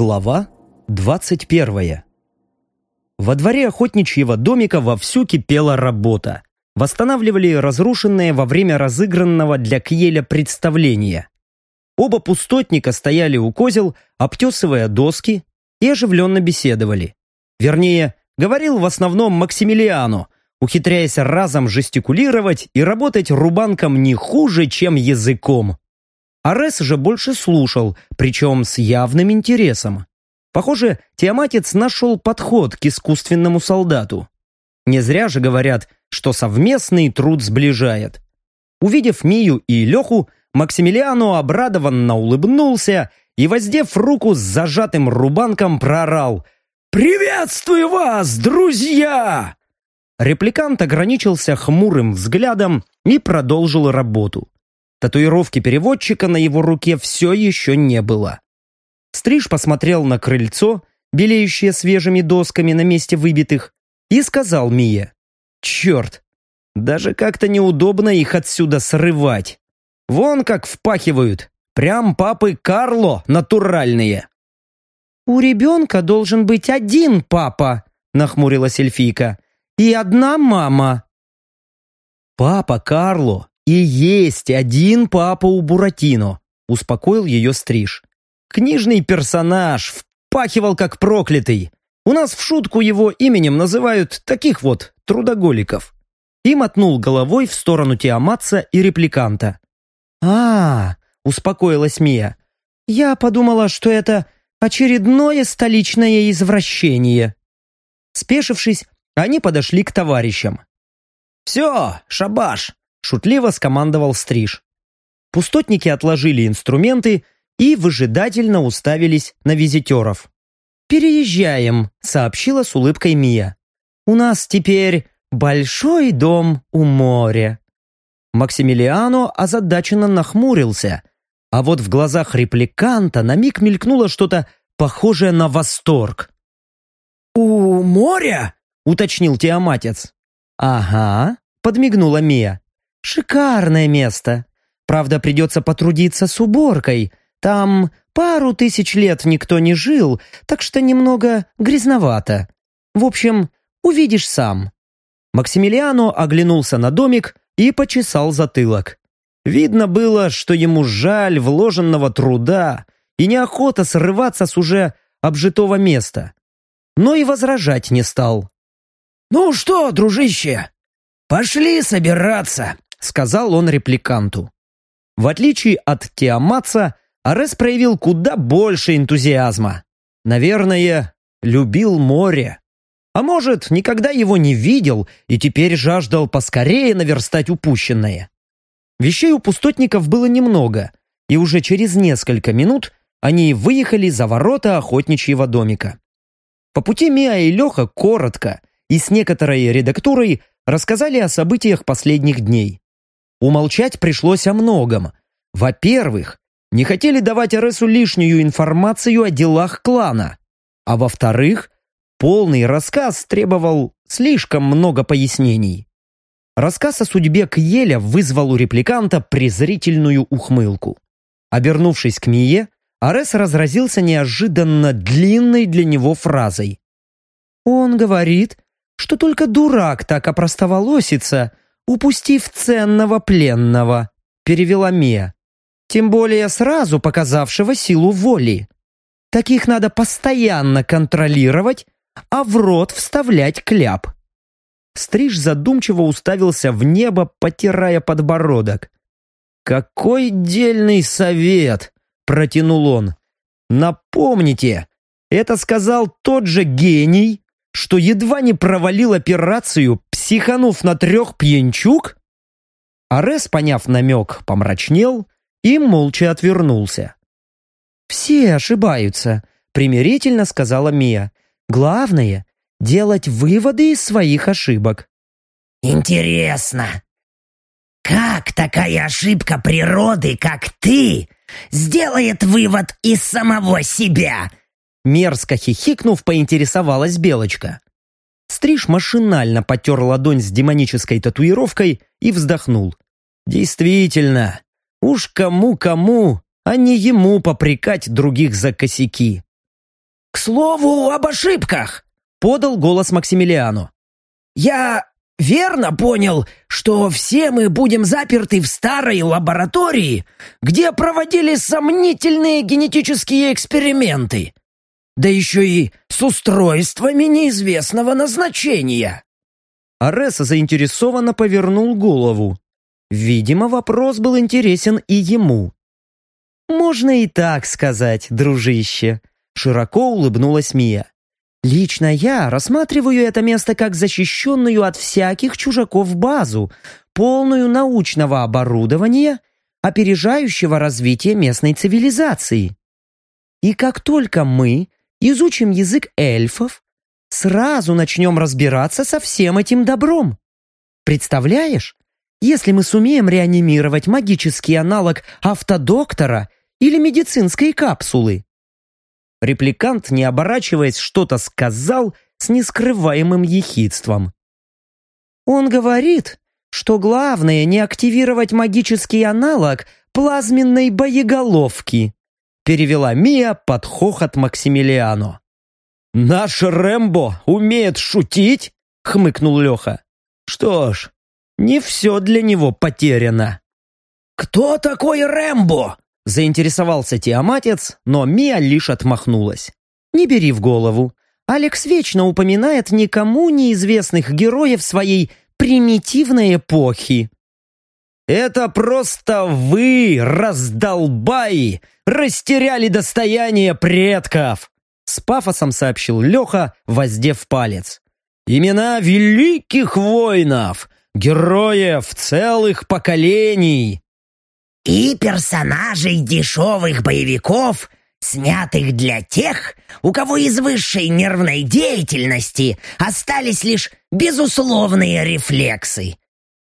Глава 21 Во дворе охотничьего домика вовсю кипела работа. Восстанавливали разрушенное во время разыгранного для Кьеля представления. Оба пустотника стояли у козел, обтесывая доски, и оживленно беседовали. Вернее, говорил в основном Максимилиану, ухитряясь разом жестикулировать и работать рубанком не хуже, чем языком. Арес же больше слушал, причем с явным интересом. Похоже, Тиаматец нашел подход к искусственному солдату. Не зря же говорят, что совместный труд сближает. Увидев Мию и Леху, Максимилиану обрадованно улыбнулся и, воздев руку с зажатым рубанком, проорал «Приветствую вас, друзья!» Репликант ограничился хмурым взглядом и продолжил работу. Татуировки переводчика на его руке все еще не было. Стриж посмотрел на крыльцо, белеющее свежими досками на месте выбитых, и сказал Мие, «Черт, даже как-то неудобно их отсюда срывать. Вон как впахивают, прям папы Карло натуральные». «У ребенка должен быть один папа», нахмурилась эльфийка, «и одна мама». «Папа Карло «И есть один папа у Буратино», — успокоил ее Стриж. «Книжный персонаж, впахивал как проклятый. У нас в шутку его именем называют таких вот трудоголиков». И мотнул головой в сторону Тиаматца и репликанта. «А, -а — успокоилась Мия, — я подумала, что это очередное столичное извращение». Спешившись, они подошли к товарищам. «Все, шабаш, Шутливо скомандовал Стриж. Пустотники отложили инструменты и выжидательно уставились на визитеров. «Переезжаем», — сообщила с улыбкой Мия. «У нас теперь большой дом у моря». Максимилиано озадаченно нахмурился, а вот в глазах репликанта на миг мелькнуло что-то похожее на восторг. «У моря?» — уточнил Тиаматец. «Ага», — подмигнула Мия. Шикарное место. Правда, придется потрудиться с уборкой. Там пару тысяч лет никто не жил, так что немного грязновато. В общем, увидишь сам». Максимилиано оглянулся на домик и почесал затылок. Видно было, что ему жаль вложенного труда и неохота срываться с уже обжитого места. Но и возражать не стал. «Ну что, дружище, пошли собираться!» Сказал он репликанту. В отличие от Тиаматца, Арес проявил куда больше энтузиазма. Наверное, любил море. А может, никогда его не видел и теперь жаждал поскорее наверстать упущенное. Вещей у пустотников было немного, и уже через несколько минут они выехали за ворота охотничьего домика. По пути Миа и Леха коротко и с некоторой редактурой рассказали о событиях последних дней. Умолчать пришлось о многом. Во-первых, не хотели давать Аресу лишнюю информацию о делах клана. А во-вторых, полный рассказ требовал слишком много пояснений. Рассказ о судьбе Кьеля вызвал у репликанта презрительную ухмылку. Обернувшись к Мие, Арес разразился неожиданно длинной для него фразой. «Он говорит, что только дурак так опростоволосится, упустив ценного пленного», — перевела Мия. «Тем более сразу показавшего силу воли. Таких надо постоянно контролировать, а в рот вставлять кляп». Стриж задумчиво уставился в небо, потирая подбородок. «Какой дельный совет!» — протянул он. «Напомните, это сказал тот же гений, что едва не провалил операцию, психанув на трех пьянчук? Арес, поняв намек, помрачнел и молча отвернулся. «Все ошибаются», — примирительно сказала Мия. «Главное — делать выводы из своих ошибок». «Интересно, как такая ошибка природы, как ты, сделает вывод из самого себя?» Мерзко хихикнув, поинтересовалась Белочка. Стриж машинально потер ладонь с демонической татуировкой и вздохнул. «Действительно, уж кому-кому, а не ему попрекать других за косяки. к слову об ошибках!» — подал голос Максимилиану. «Я верно понял, что все мы будем заперты в старой лаборатории, где проводили сомнительные генетические эксперименты, да еще и с устройствами неизвестного назначения». Арес заинтересованно повернул голову. Видимо, вопрос был интересен и ему. «Можно и так сказать, дружище», — широко улыбнулась Мия. «Лично я рассматриваю это место как защищенную от всяких чужаков базу, полную научного оборудования, опережающего развитие местной цивилизации. И как только мы изучим язык эльфов, сразу начнем разбираться со всем этим добром. Представляешь, если мы сумеем реанимировать магический аналог автодоктора или медицинской капсулы. Репликант, не оборачиваясь, что-то сказал с нескрываемым ехидством. Он говорит, что главное не активировать магический аналог плазменной боеголовки, перевела Мия под хохот Максимилиано. «Наш Рэмбо умеет шутить?» — хмыкнул Леха. «Что ж, не все для него потеряно». «Кто такой Рэмбо?» Заинтересовался Тиаматец, но Мия лишь отмахнулась. «Не бери в голову. Алекс вечно упоминает никому неизвестных героев своей примитивной эпохи». «Это просто вы, раздолбаи, растеряли достояние предков!» С пафосом сообщил Леха, воздев палец. «Имена великих воинов, героев целых поколений!» и персонажей дешевых боевиков, снятых для тех, у кого из высшей нервной деятельности остались лишь безусловные рефлексы.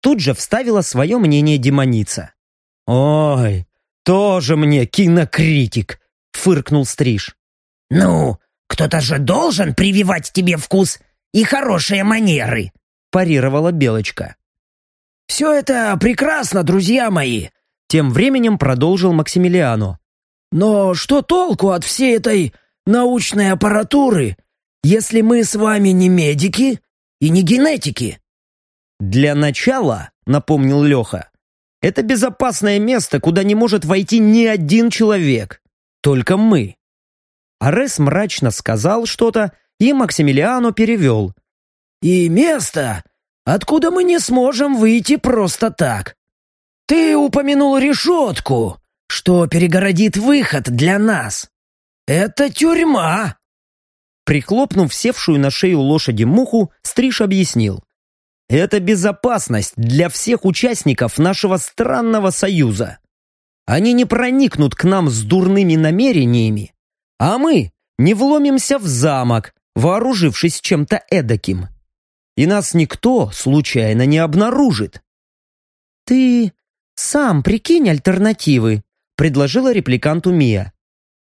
Тут же вставила свое мнение демоница. «Ой, тоже мне кинокритик!» — фыркнул Стриж. «Ну, кто-то же должен прививать тебе вкус и хорошие манеры!» — парировала Белочка. «Все это прекрасно, друзья мои!» Тем временем продолжил Максимилиано. «Но что толку от всей этой научной аппаратуры, если мы с вами не медики и не генетики?» «Для начала», — напомнил Леха, «это безопасное место, куда не может войти ни один человек, только мы». Арес мрачно сказал что-то, и Максимилиано перевел. «И место, откуда мы не сможем выйти просто так. «Ты упомянул решетку, что перегородит выход для нас. Это тюрьма!» Прихлопнув севшую на шею лошади муху, Стриж объяснил. «Это безопасность для всех участников нашего странного союза. Они не проникнут к нам с дурными намерениями, а мы не вломимся в замок, вооружившись чем-то эдаким. И нас никто случайно не обнаружит». «Ты «Сам прикинь альтернативы», — предложила репликанту Мия.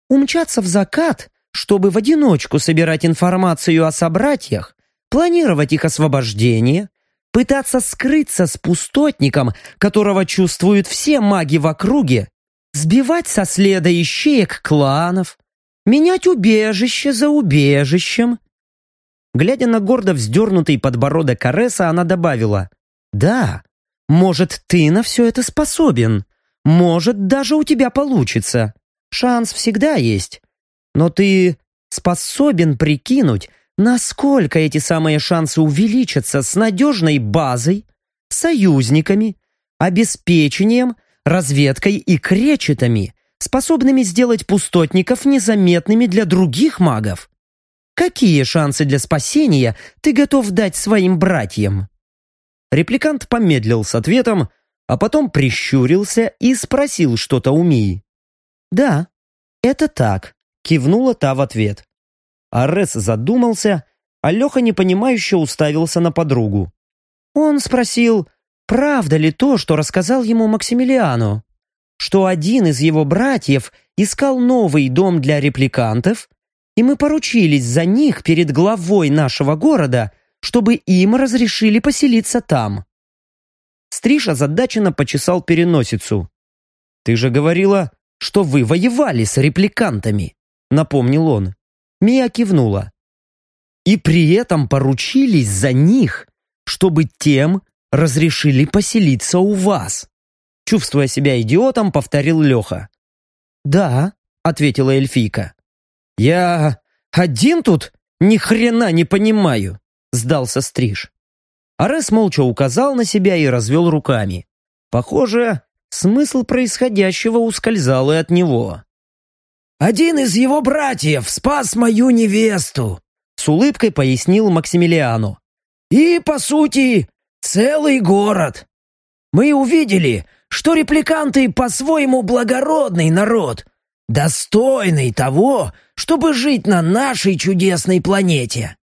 «Умчаться в закат, чтобы в одиночку собирать информацию о собратьях, планировать их освобождение, пытаться скрыться с пустотником, которого чувствуют все маги в округе, сбивать со следа ищеек кланов, менять убежище за убежищем». Глядя на гордо вздернутый подбородок Кареса, она добавила «Да, может, ты на все это способен. Может, даже у тебя получится. Шанс всегда есть. Но ты способен прикинуть, насколько эти самые шансы увеличатся с надежной базой, союзниками, обеспечением, разведкой и кречетами, способными сделать пустотников незаметными для других магов. Какие шансы для спасения ты готов дать своим братьям? Репликант помедлил с ответом, а потом прищурился и спросил что-то у Мии. «Да, это так», — кивнула та в ответ. Арес задумался, а Леха непонимающе уставился на подругу. Он спросил, правда ли то, что рассказал ему Максимилиану, что один из его братьев искал новый дом для репликантов, и мы поручились за них перед главой нашего города — чтобы им разрешили поселиться там. Стриж озадаченно почесал переносицу. «Ты же говорила, что вы воевали с репликантами», — напомнил он. Мия кивнула. «И при этом поручились за них, чтобы тем разрешили поселиться у вас». Чувствуя себя идиотом, повторил Леха. «Да», — ответила эльфийка. «Я один тут ни хрена не понимаю», — сдался Стриж. Арес молча указал на себя и развел руками. Похоже, смысл происходящего ускользал и от него. «Один из его братьев спас мою невесту», — с улыбкой пояснил Максимилиану. «И, по сути, целый город. Мы увидели, что репликанты по-своему благородный народ, достойный того, чтобы жить на нашей чудесной планете.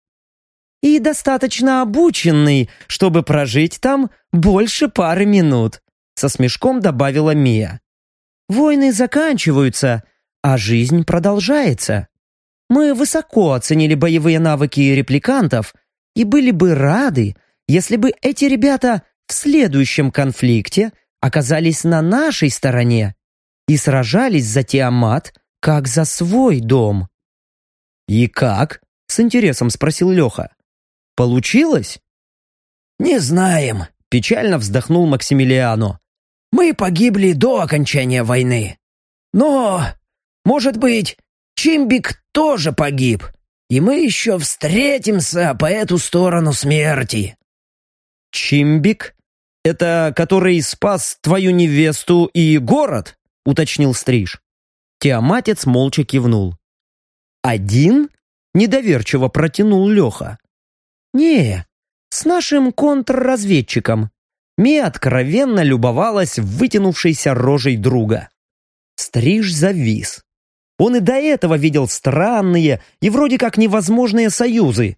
И достаточно обученный, чтобы прожить там больше пары минут, со смешком добавила Мия. Войны заканчиваются, а жизнь продолжается. Мы высоко оценили боевые навыки репликантов и были бы рады, если бы эти ребята в следующем конфликте оказались на нашей стороне и сражались за Тиамат, как за свой дом. «И как?» — с интересом спросил Леха. «Получилось?» «Не знаем», — печально вздохнул Максимилиано. «Мы погибли до окончания войны. Но, может быть, Чимбик тоже погиб, и мы еще встретимся по эту сторону смерти». «Чимбик?» «Это который спас твою невесту и город?» — уточнил Стриж. Тиаматец молча кивнул. «Один?» — недоверчиво протянул Леха. «Не, с нашим контрразведчиком». Ми откровенно любовалась вытянувшейся рожей друга. Стриж завис. Он и до этого видел странные и вроде как невозможные союзы.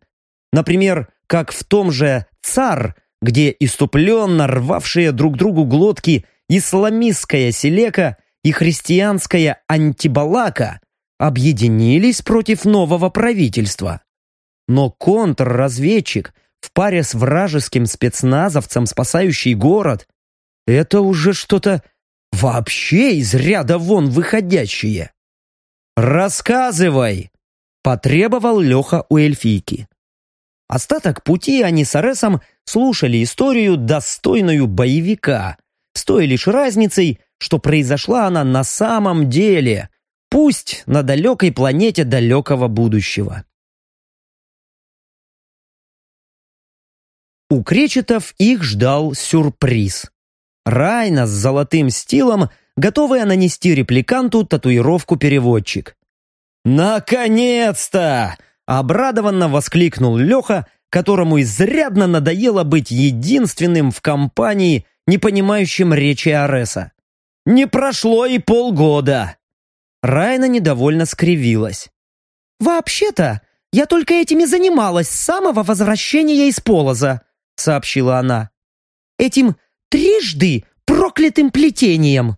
Например, как в том же «Цар», где иступленно рвавшие друг другу глотки исламистская селека и христианская антибалака объединились против нового правительства. Но контрразведчик в паре с вражеским спецназовцем, спасающий город, это уже что-то вообще из ряда вон выходящее. «Рассказывай!» – потребовал Леха у эльфийки. Остаток пути они с Аресом слушали историю, достойную боевика, с той лишь разницей, что произошла она на самом деле, пусть на далекой планете далекого будущего. У кречетов их ждал сюрприз. Райна с золотым стилом, готовая нанести репликанту татуировку переводчик. «Наконец-то!» Обрадованно воскликнул Леха, которому изрядно надоело быть единственным в компании, не понимающим речи Ареса. «Не прошло и полгода!» Райна недовольно скривилась. «Вообще-то, я только этим и занималась с самого возвращения из Полоза», сообщила она. «Этим трижды проклятым плетением».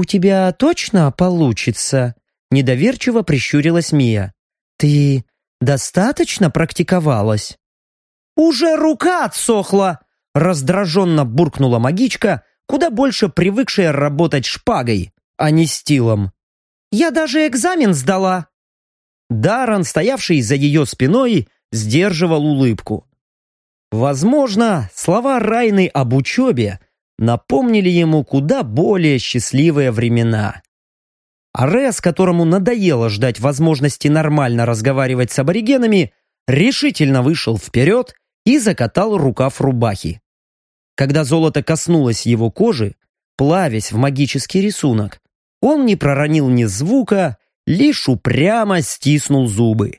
«У тебя точно получится?» Недоверчиво прищурилась Мия. «Ты достаточно практиковалась?» «Уже рука отсохла!» Раздраженно буркнула магичка, куда больше привыкшая работать шпагой, а не стилом. «Я даже экзамен сдала!» Даран, стоявший за ее спиной, сдерживал улыбку. Возможно, слова Райны об учебе напомнили ему куда более счастливые времена. Арес, которому надоело ждать возможности нормально разговаривать с аборигенами, решительно вышел вперед и закатал рукав рубахи. Когда золото коснулось его кожи, плавясь в магический рисунок, он не проронил ни звука, лишь упрямо стиснул зубы.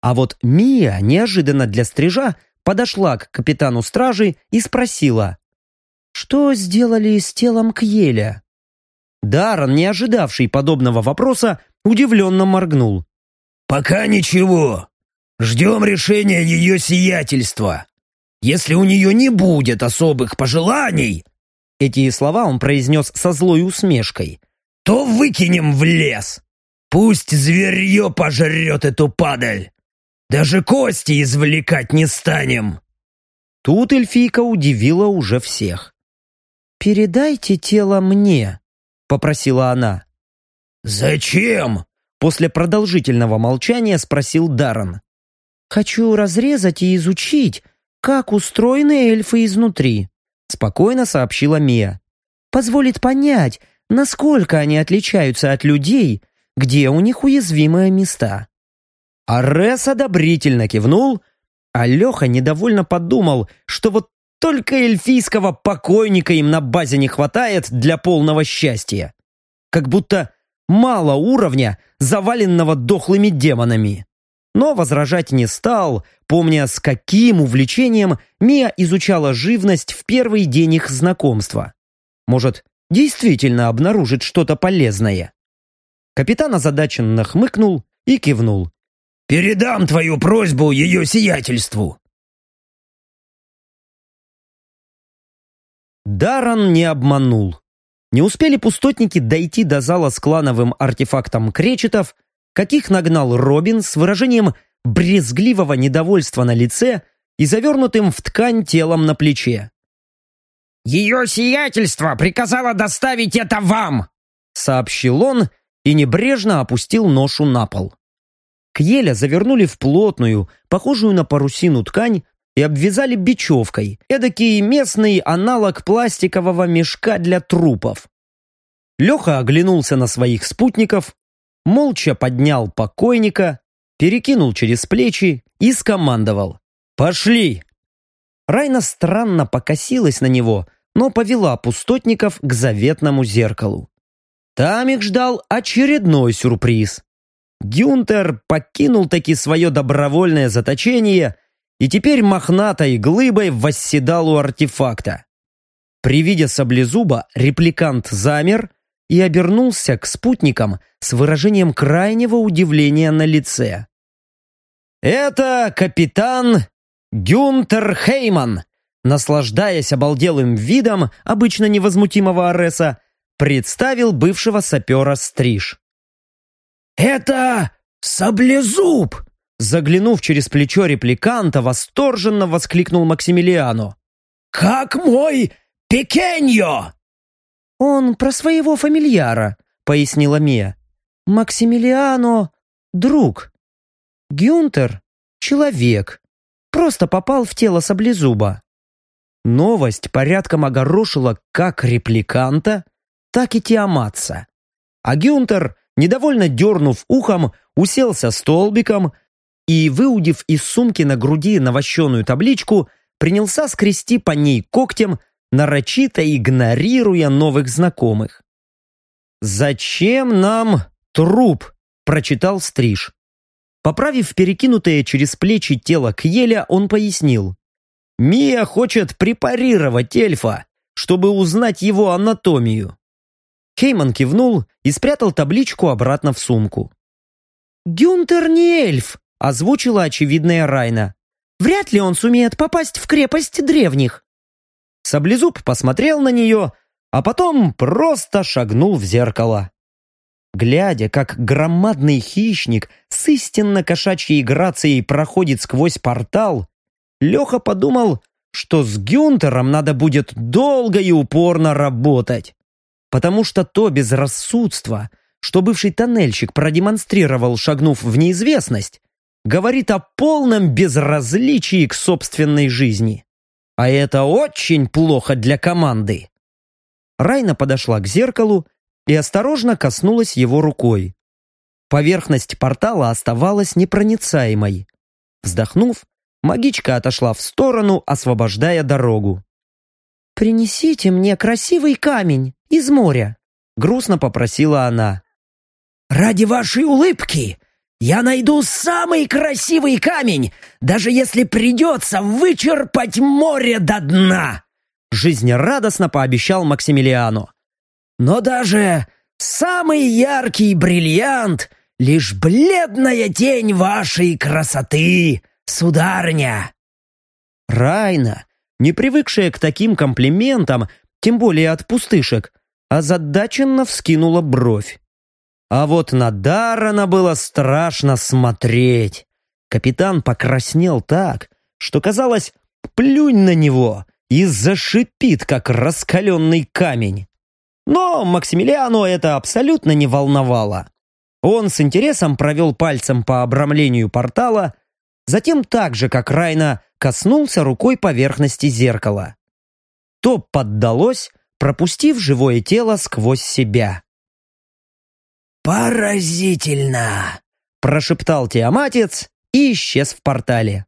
А вот Мия неожиданно для стрижа подошла к капитану стражи и спросила, «Что сделали с телом Кьеля?» Даррен, не ожидавший подобного вопроса, удивленно моргнул. «Пока ничего. Ждем решения ее сиятельства. Если у нее не будет особых пожеланий...» Эти слова он произнес со злой усмешкой. «То выкинем в лес. Пусть зверье пожрет эту падаль. Даже кости извлекать не станем». Тут эльфийка удивила уже всех. «Передайте тело мне», — попросила она. «Зачем? После продолжительного молчания спросил Даррен. «Хочу разрезать и изучить, как устроены эльфы изнутри», спокойно сообщила Мия. «Позволит понять, насколько они отличаются от людей, где у них уязвимые места». Арес одобрительно кивнул, а Леха недовольно подумал, что вот только эльфийского покойника им на базе не хватает для полного счастья. Как будто мало уровня, заваленного дохлыми демонами. Но возражать не стал, помня, с каким увлечением Мия изучала живность в первый день их знакомства. Может, действительно обнаружит что-то полезное. Капитан озадаченно хмыкнул и кивнул. «Передам твою просьбу ее сиятельству!» Даран не обманул. Не успели пустотники дойти до зала с клановым артефактом кречетов, каких нагнал Робин с выражением брезгливого недовольства на лице и завернутым в ткань телом на плече. «Ее сиятельство приказало доставить это вам!» сообщил он и небрежно опустил ношу на пол. Кьеля завернули в плотную, похожую на парусину ткань, и обвязали бечевкой, эдакий местный аналог пластикового мешка для трупов. Леха оглянулся на своих спутников, молча поднял покойника, перекинул через плечи и скомандовал «Пошли!». Райна странно покосилась на него, но повела пустотников к заветному зеркалу. Там их ждал очередной сюрприз. Гюнтер покинул таки свое добровольное заточение и теперь мохнатой глыбой восседал у артефакта. При виде саблезуба репликант замер и обернулся к спутникам с выражением крайнего удивления на лице. «Это капитан Гюнтер Хейман», наслаждаясь обалделым видом обычно невозмутимого Ареса, представил бывшего сапера Стриж. «Это саблезуб!» Заглянув через плечо репликанта, восторженно воскликнул Максимилиано. «Как мой Пекеньо!» «Он про своего фамильяра», — пояснила Мия. «Максимилиано — друг. Гюнтер — человек. Просто попал в тело саблезуба». Новость порядком огорошила как репликанта, так и Тиаматца. А Гюнтер, недовольно дернув ухом, уселся столбиком и, выудив из сумки на груди навощенную табличку, принялся скрести по ней когтем, нарочито игнорируя новых знакомых. «Зачем нам труп?» – прочитал Стриж. Поправив перекинутое через плечи тело Кьеля, он пояснил. «Мия хочет препарировать эльфа, чтобы узнать его анатомию». Хейман кивнул и спрятал табличку обратно в сумку. «Гюнтер не эльф», озвучила очевидная Райна. «Вряд ли он сумеет попасть в крепость древних». Саблезуб посмотрел на нее, а потом просто шагнул в зеркало. Глядя, как громадный хищник с истинно кошачьей грацией проходит сквозь портал, Леха подумал, что с Гюнтером надо будет долго и упорно работать. Потому что то безрассудство, что бывший тоннельщик продемонстрировал, шагнув в неизвестность, говорит о полном безразличии к собственной жизни. А это очень плохо для команды. Райна подошла к зеркалу и осторожно коснулась его рукой. Поверхность портала оставалась непроницаемой. Вздохнув, магичка отошла в сторону, освобождая дорогу. «Принесите мне красивый камень из моря», — грустно попросила она. «Ради вашей улыбки я найду самый красивый камень, даже если придется вычерпать море до дна!» Жизнерадостно пообещал Максимилиано. «Но даже самый яркий бриллиант — лишь бледная тень вашей красоты, сударыня!» Райна, не привыкшая к таким комплиментам, тем более от пустышек, озадаченно вскинула бровь. А вот на Даррена было страшно смотреть. Капитан покраснел так, что казалось, плюнь на него и зашипит, как раскаленный камень. Но Максимилиану это абсолютно не волновало. Он с интересом провел пальцем по обрамлению портала, затем так же, как Райна, коснулся рукой поверхности зеркала. То поддалось, пропустив живое тело сквозь себя. «Поразительно!» – прошептал Тиаматец и исчез в портале.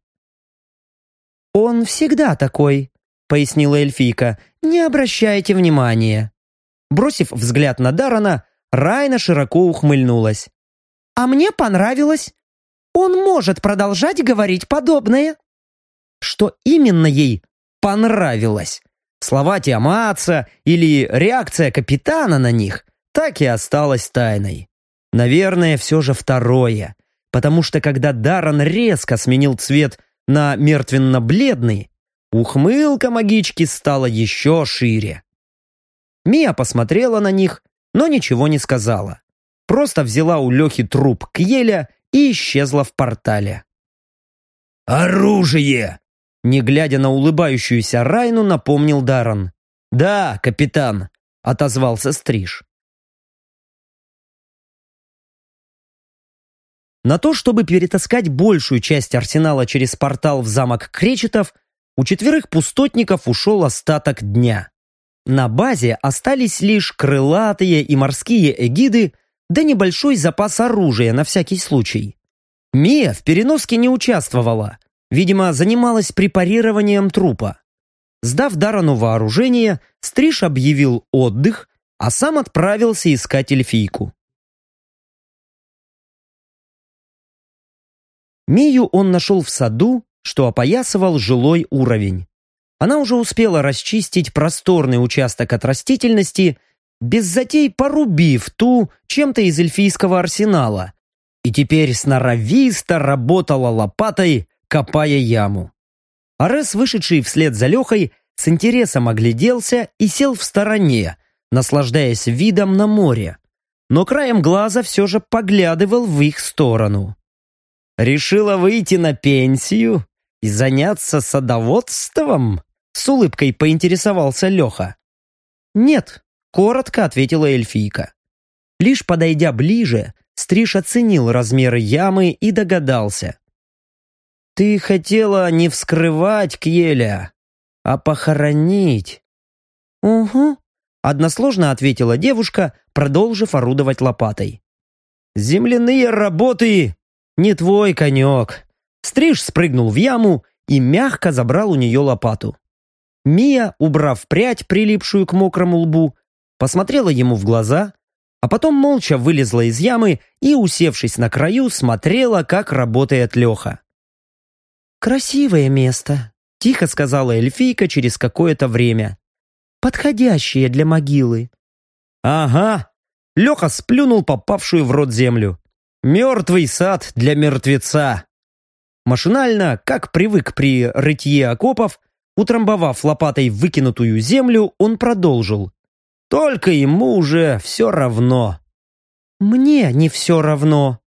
«Он всегда такой», — пояснила эльфийка. «Не обращайте внимания». Бросив взгляд на Дарана, Райна широко ухмыльнулась. «А мне понравилось. Он может продолжать говорить подобное». Что именно ей понравилось? Слова Тиаматца или реакция капитана на них так и осталось тайной. Наверное, все же второе, потому что когда Даран резко сменил цвет на мертвенно-бледный, ухмылка магички стала еще шире. Мия посмотрела на них, но ничего не сказала. Просто взяла у Лехи труп Кьеля и исчезла в портале. «Оружие!» Не глядя на улыбающуюся Райну, напомнил Даран. «Да, капитан», — отозвался Стриж. На то, чтобы перетаскать большую часть арсенала через портал в замок Кречетов, у четверых пустотников ушел остаток дня. На базе остались лишь крылатые и морские эгиды, да небольшой запас оружия на всякий случай. Мия в переноске не участвовала, видимо, занималась препарированием трупа. Сдав Дарану вооружение, Стриж объявил отдых, а сам отправился искать эльфийку. Мию он нашел в саду, что опоясывал жилой уровень. Она уже успела расчистить просторный участок от растительности, без затей порубив ту чем-то из эльфийского арсенала, и теперь сноровисто работала лопатой, копая яму. Арес, вышедший вслед за Лехой, с интересом огляделся и сел в стороне, наслаждаясь видом на море, но краем глаза все же поглядывал в их сторону. Решила выйти на пенсию и заняться садоводством? С улыбкой поинтересовался Леха. Нет, коротко ответила эльфийка. Лишь подойдя ближе, Стриж оценил размеры ямы и догадался. «Ты хотела не вскрывать Кьеля, а похоронить». «Угу», — односложно ответила девушка, продолжив орудовать лопатой. «Земляные работы «Не твой конек!» Стриж спрыгнул в яму и мягко забрал у нее лопату. Мия, убрав прядь, прилипшую к мокрому лбу, посмотрела ему в глаза, а потом молча вылезла из ямы и, усевшись на краю, смотрела, как работает Леха. «Красивое место», — тихо сказала эльфийка через какое-то время. «Подходящее для могилы». «Ага». Леха сплюнул попавшую в рот землю. Мертвый сад для мертвеца. Машинально, как привык при рытье окопов, утрамбовав лопатой выкинутую землю, он продолжил. Только ему уже все равно. «Мне не все равно».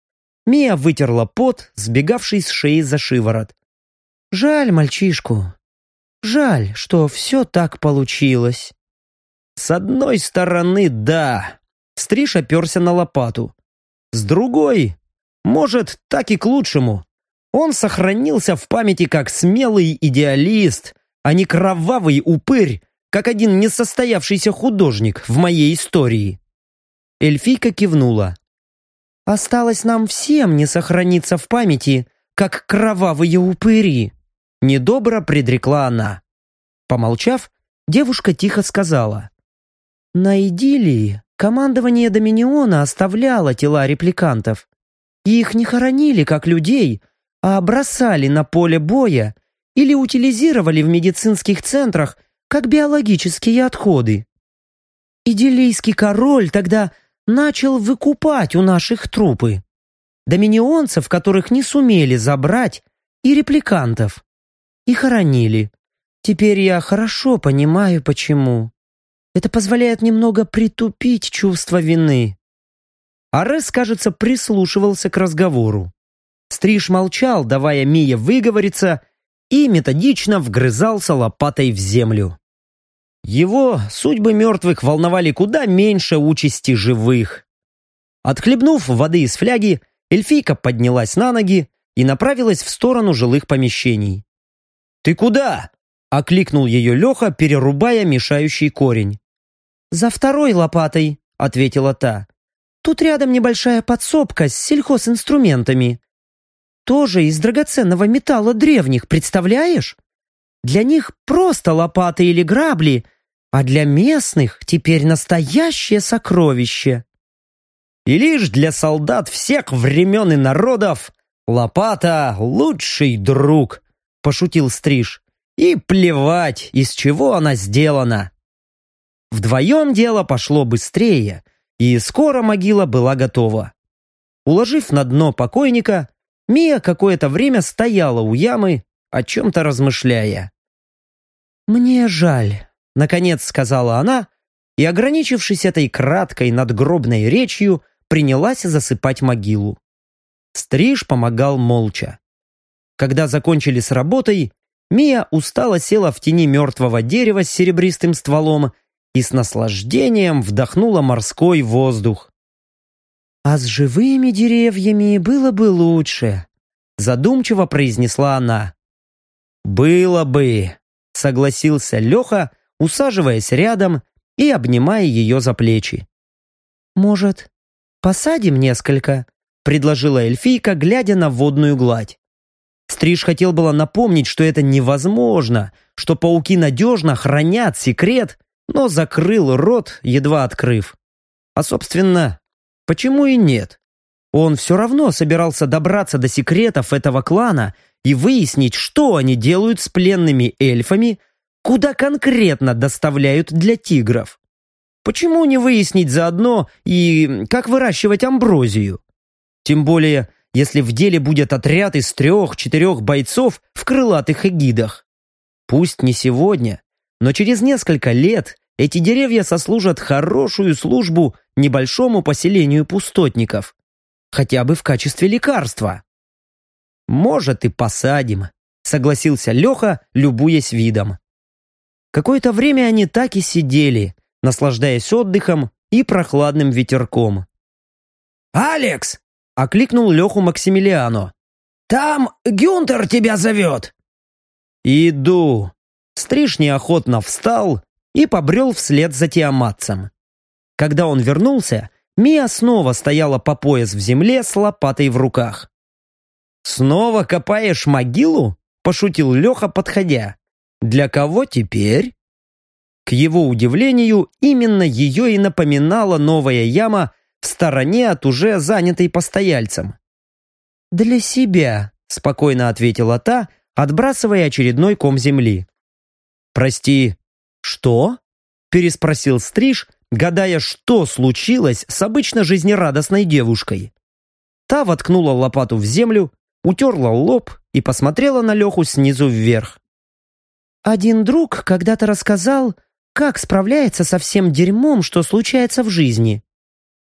Мия вытерла пот, сбегавший с шеи за шиворот. «Жаль мальчишку. Жаль, что все так получилось». «С одной стороны, да». Стриж оперся на лопату. С другой, может, так и к лучшему. Он сохранился в памяти как смелый идеалист, а не кровавый упырь, как один несостоявшийся художник в моей истории. Эльфийка кивнула. «Осталось нам всем не сохраниться в памяти, как кровавые упыри», недобро предрекла она. Помолчав, девушка тихо сказала. «На идиллии Командование Доминиона оставляло тела репликантов. Их не хоронили как людей, а бросали на поле боя или утилизировали в медицинских центрах как биологические отходы. Идиллийский король тогда начал выкупать у наших трупы. Доминионцев, которых не сумели забрать, и репликантов. И хоронили. Теперь я хорошо понимаю, почему. Это позволяет немного притупить чувство вины. Арес, кажется, прислушивался к разговору. Стриж молчал, давая Мие выговориться, и методично вгрызался лопатой в землю. Его судьбы мертвых волновали куда меньше участи живых. Отхлебнув воды из фляги, эльфийка поднялась на ноги и направилась в сторону жилых помещений. «Ты куда?» — окликнул ее Леха, перерубая мешающий корень. «За второй лопатой», — ответила та. «Тут рядом небольшая подсобка с сельхозинструментами. Тоже из драгоценного металла древних, представляешь? Для них просто лопаты или грабли, а для местных теперь настоящее сокровище». И лишь для солдат всех времен и народов лопата — лучший друг, пошутил Стриж. И плевать, из чего она сделана. Вдвоем дело пошло быстрее, и скоро могила была готова. Уложив на дно покойника, Мия какое-то время стояла у ямы, о чем-то размышляя. «Мне жаль», — наконец сказала она, и, ограничившись этой краткой надгробной речью, принялась засыпать могилу. Стриж помогал молча. Когда закончили с работой, Мия устало села в тени мертвого дерева с серебристым стволом и с наслаждением вдохнула морской воздух. «А с живыми деревьями было бы лучше», задумчиво произнесла она. «Было бы», — согласился Леха, усаживаясь рядом и обнимая ее за плечи. «Может, посадим несколько?» — предложила эльфийка, глядя на водную гладь. Стриж хотел было напомнить, что это невозможно, что пауки надежно хранят секрет, но закрыл рот, едва открыв. А, собственно, почему и нет? Он все равно собирался добраться до секретов этого клана и выяснить, что они делают с пленными эльфами, куда конкретно доставляют для тигров. Почему не выяснить заодно и как выращивать амброзию? Тем более, если в деле будет отряд из трех-четырех бойцов в крылатых эгидах. Пусть не сегодня, но через несколько лет эти деревья сослужат хорошую службу небольшому поселению пустотников, хотя бы в качестве лекарства. «Может, и посадим», — согласился Леха, любуясь видом. Какое-то время они так и сидели, наслаждаясь отдыхом и прохладным ветерком. «Алекс!» — окликнул Леху Максимилиано. «Там Гюнтер тебя зовет!» «Иду!» Стриж неохотно встал и побрел вслед за Тиаматцем. Когда он вернулся, Мия снова стояла по пояс в земле с лопатой в руках. «Снова копаешь могилу?» – пошутил Леха, подходя. «Для кого теперь?» К его удивлению, именно ее и напоминала новая яма в стороне от уже занятой постояльцем. «Для себя», – спокойно ответила та, отбрасывая очередной ком земли. «Прости, что?» – переспросил Стриж, гадая, что случилось с обычно жизнерадостной девушкой. Та воткнула лопату в землю, утерла лоб и посмотрела на Леху снизу вверх. «Один друг когда-то рассказал, как справляется со всем дерьмом, что случается в жизни.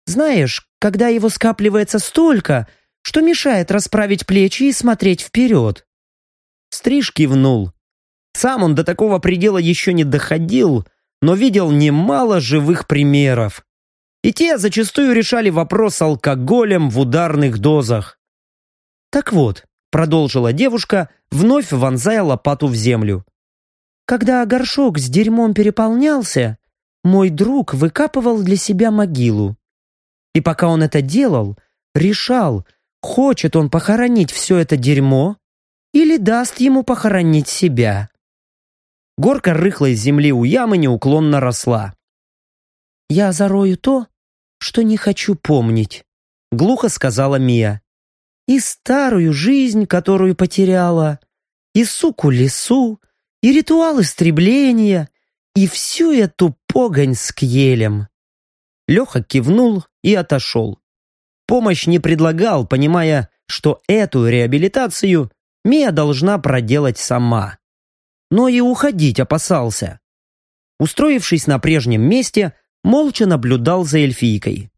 Знаешь, когда его скапливается столько, что мешает расправить плечи и смотреть вперед». Стриж кивнул. Сам он до такого предела еще не доходил, но видел немало живых примеров. И те зачастую решали вопрос алкоголем в ударных дозах. «Так вот», — продолжила девушка, вновь вонзая лопату в землю. «Когда горшок с дерьмом переполнялся, мой друг выкапывал для себя могилу. И пока он это делал, решал, хочет он похоронить все это дерьмо или даст ему похоронить себя. Горка рыхлой земли у ямы неуклонно росла. «Я зарою то, что не хочу помнить», — глухо сказала Мия. «И старую жизнь, которую потеряла, и суку лесу, и ритуал истребления, и всю эту погонь с кьелем». Леха кивнул и отошел. Помощь не предлагал, понимая, что эту реабилитацию Мия должна проделать сама но и уходить опасался. Устроившись на прежнем месте, молча наблюдал за эльфийкой.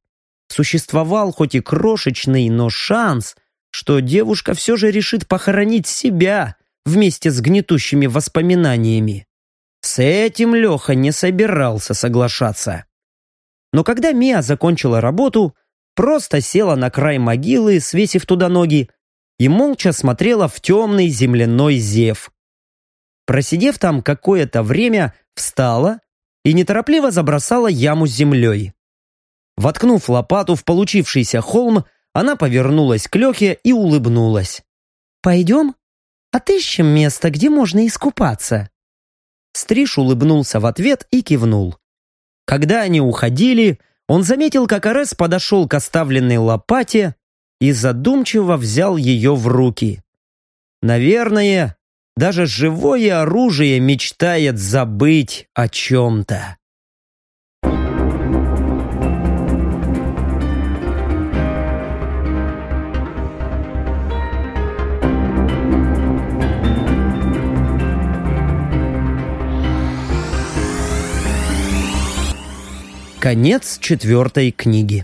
Существовал хоть и крошечный, но шанс, что девушка все же решит похоронить себя вместе с гнетущими воспоминаниями. С этим Леха не собирался соглашаться. Но когда Мия закончила работу, просто села на край могилы, свесив туда ноги, и молча смотрела в темный земляной зев. Просидев там какое-то время, встала и неторопливо забросала яму землей. Воткнув лопату в получившийся холм, она повернулась к Лехе и улыбнулась. «Пойдем? Отыщем место, где можно искупаться». Стриж улыбнулся в ответ и кивнул. Когда они уходили, он заметил, как Арес подошел к оставленной лопате и задумчиво взял ее в руки. Наверное, даже живое оружие мечтает забыть о чем-то. Конец четвертой книги.